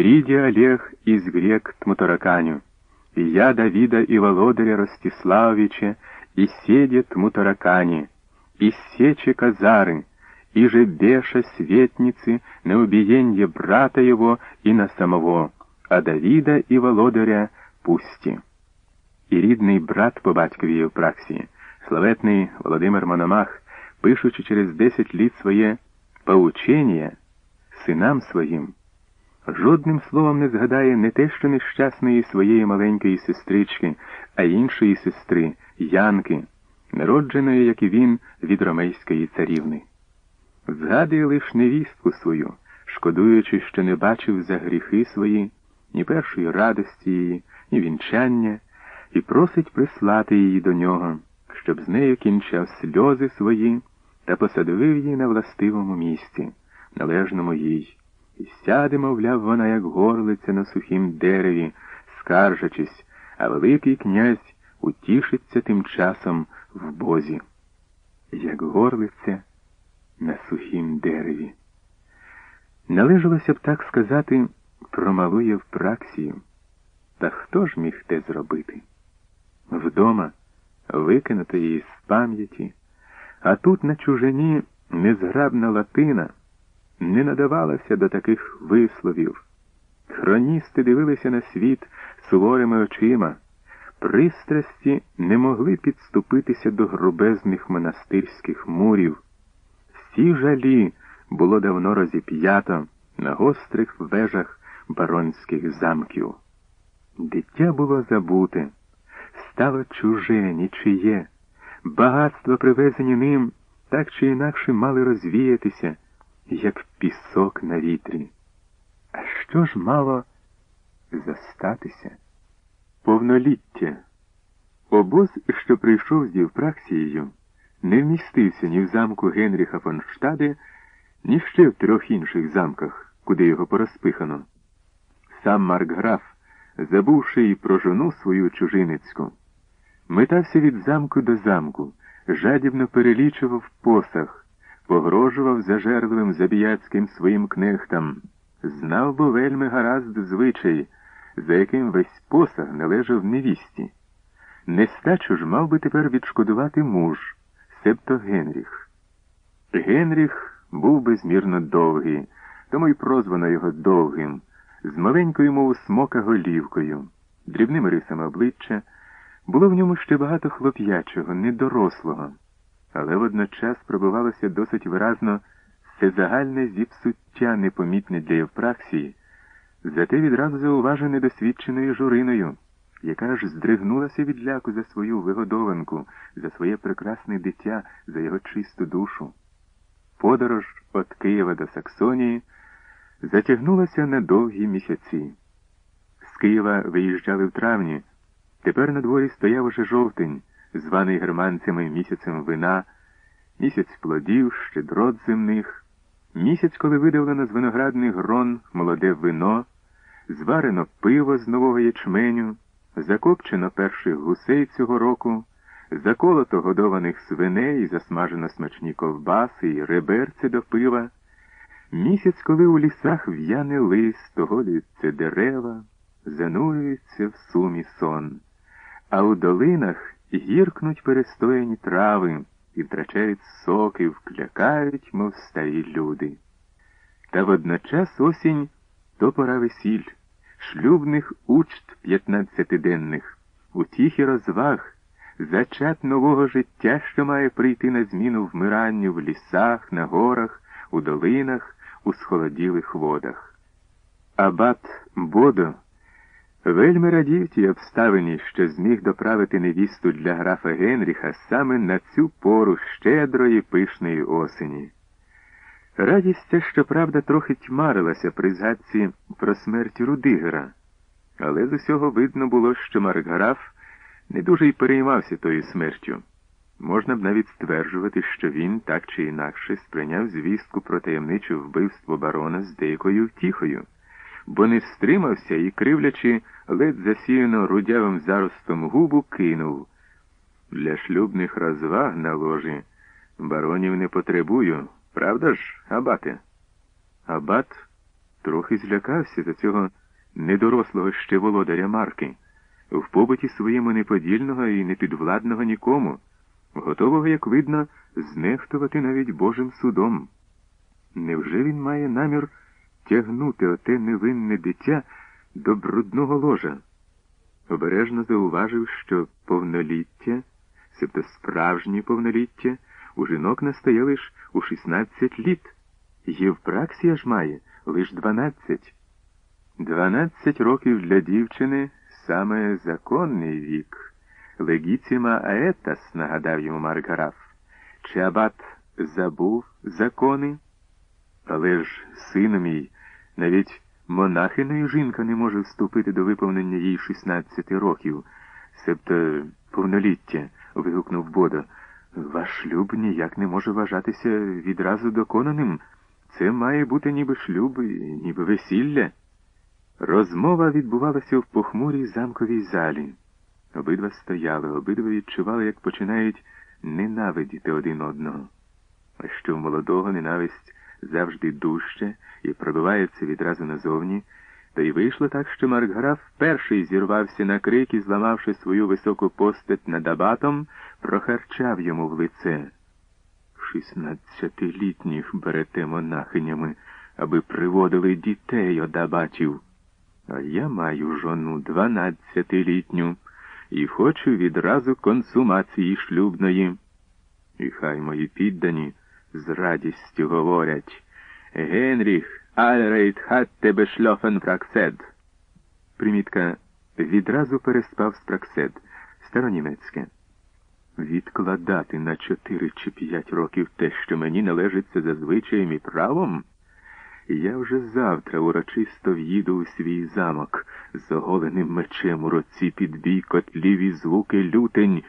приди Олег из грек Тмутараканю, и я Давида и Володаря Ростиславовича, и седе Тмутаракани, и сече Казары, и же беша светницы на убиенье брата его и на самого, а Давида і Володаря пусті. І рідний брат по батькові Євпраксії, славетний Володимир Мономах, пишучи через десять літ своє поучення синам своїм, Жодним словом не згадає не те, що нещасної своєї маленької сестрички, а іншої сестри, Янки, народженої, як і він, від ромейської царівни. Згадує лиш невістку свою, шкодуючи, що не бачив за гріхи свої ні першої радості її, ні вінчання, і просить прислати її до нього, щоб з нею кінчав сльози свої та посадовив її на властивому місці, належному їй. І сяде, мовляв, вона, як горлиця на сухім дереві, скаржачись, а Великий князь утішиться тим часом в бозі. Як горлиця на сухім дереві. Належалося б так сказати про малу Євпраксію. Та хто ж міг те зробити? Вдома викинути її з пам'яті, а тут на чужині незграбна латина не надавалася до таких висловів. Хроністи дивилися на світ суворими очима, пристрасті не могли підступитися до грубезних монастирських мурів. Всі жалі було давно розіп'ято на гострих вежах баронських замків. Дитя було забуте, стало чуже, нічиє, багатства, привезені ним, так чи інакше мали розвіятися, як пісок на вітрі. А що ж мало застатися? Повноліття. Обоз, що прийшов з Євпраксією, не вмістився ні в замку Генріха фон Штаде, ні ще в трьох інших замках, куди його порозпихано. Сам Маркграф, забувши і про жону свою чужиницьку, метався від замку до замку, жадібно перелічував посах, погрожував зажерливим забіяцьким своїм кнехтам, знав бо вельми гаразд звичай, за яким весь посаг належав невісті. Нестачу ж мав би тепер відшкодувати муж, себто Генріх. Генріх був безмірно довгий, тому й прозвано його довгим з маленькою, мов смока голівкою, дрібними рисами обличчя, було в ньому ще багато хлоп'ячого, недорослого, але водночас пробивалося досить виразно всезагальне зіпсуття непомітне для Євпраксії, зате відразу зауважене досвідченою журиною, яка ж здригнулася від ляку за свою вигодованку, за своє прекрасне дитя, за його чисту душу. Подорож від Києва до Саксонії затягнулася на довгі місяці. З Києва виїжджали в травні. Тепер на дворі стояв уже жовтень, званий германцями місяцем вина, місяць плодів, щедрот земних, місяць, коли видавлено з виноградних грон молоде вино, зварено пиво з нового ячменю, закопчено перших гусей цього року, заколото годованих свиней, засмажено смачні ковбаси і реберці до пива. Місяць, коли у лісах в'яне лист, оголюються дерева, занурюється в сумі сон, а у долинах гіркнуть перестояні трави і втрачають соки, вклякають, мов старі люди. Та водночас осінь то пора весіль, шлюбних учт п'ятнадцятиденних, утіх і розваг, зачат нового життя, що має прийти на зміну вмиранню в лісах, на горах, у долинах у схолоділих водах. Абат Бодо вельми радів тій обставині, що зміг доправити невісту для графа Генріха саме на цю пору щедрої пишної осені. Радість ця, щоправда, трохи тьмарилася при згадці про смерть Рудигера, але з усього видно було, що Маркграф не дуже й переймався тою смертю. Можна б навіть стверджувати, що він так чи інакше сприйняв звістку про таємниче вбивство барона з деякою втіхою, бо не стримався і, кривлячи ледь засіяно рудявим заростом губу, кинув. Для шлюбних розваг на ложі баронів не потребую, правда ж, абате? Абат трохи злякався за цього недорослого ще володаря Марки, в побуті своєму неподільного і непідвладного нікому, готового, як видно, знехтувати навіть Божим судом. Невже він має намір тягнути оте невинне дитя до брудного ложа? Обережно зауважив, що повноліття, себто справжнє повноліття, у жінок настає лиш у 16 літ, Євпраксія ж має лиш 12. 12 років для дівчини саме законний вік. Легіціма аетас, нагадав йому Маргараф. Чи абат забув закони? Але ж, сину мій, навіть монахиною жінка не може вступити до виповнення їй 16 років, себто повноліття, вигукнув Бодо. Ваш шлюб ніяк не може вважатися відразу доконаним. Це має бути ніби шлюб, ніби весілля. Розмова відбувалася в похмурій замковій залі. Обидва стояли, обидва відчували, як починають ненавидіти один одного. А що в молодого ненависть завжди дужче і пробивається відразу назовні, та й вийшло так, що Маркграф перший зірвався на крик і, зламавши свою високу постать над абатом, прохарчав йому в лице. Шістнадцятилітніх берете монахинями, аби приводили дітей од абатів. А я маю жону дванадцятилітню і хочу відразу консумації шлюбної. І хай мої піддані з радістю говорять Генріх, Альрейт хат тебе шльофен праксед. Примітка відразу переспав з праксед, старонімецьке. Відкладати на чотири чи п'ять років те, що мені належиться за звичаєм і правом. Я вже завтра урочисто в'їду у свій замок з оголеним мечем у руці під бій котлів і звуки лютень.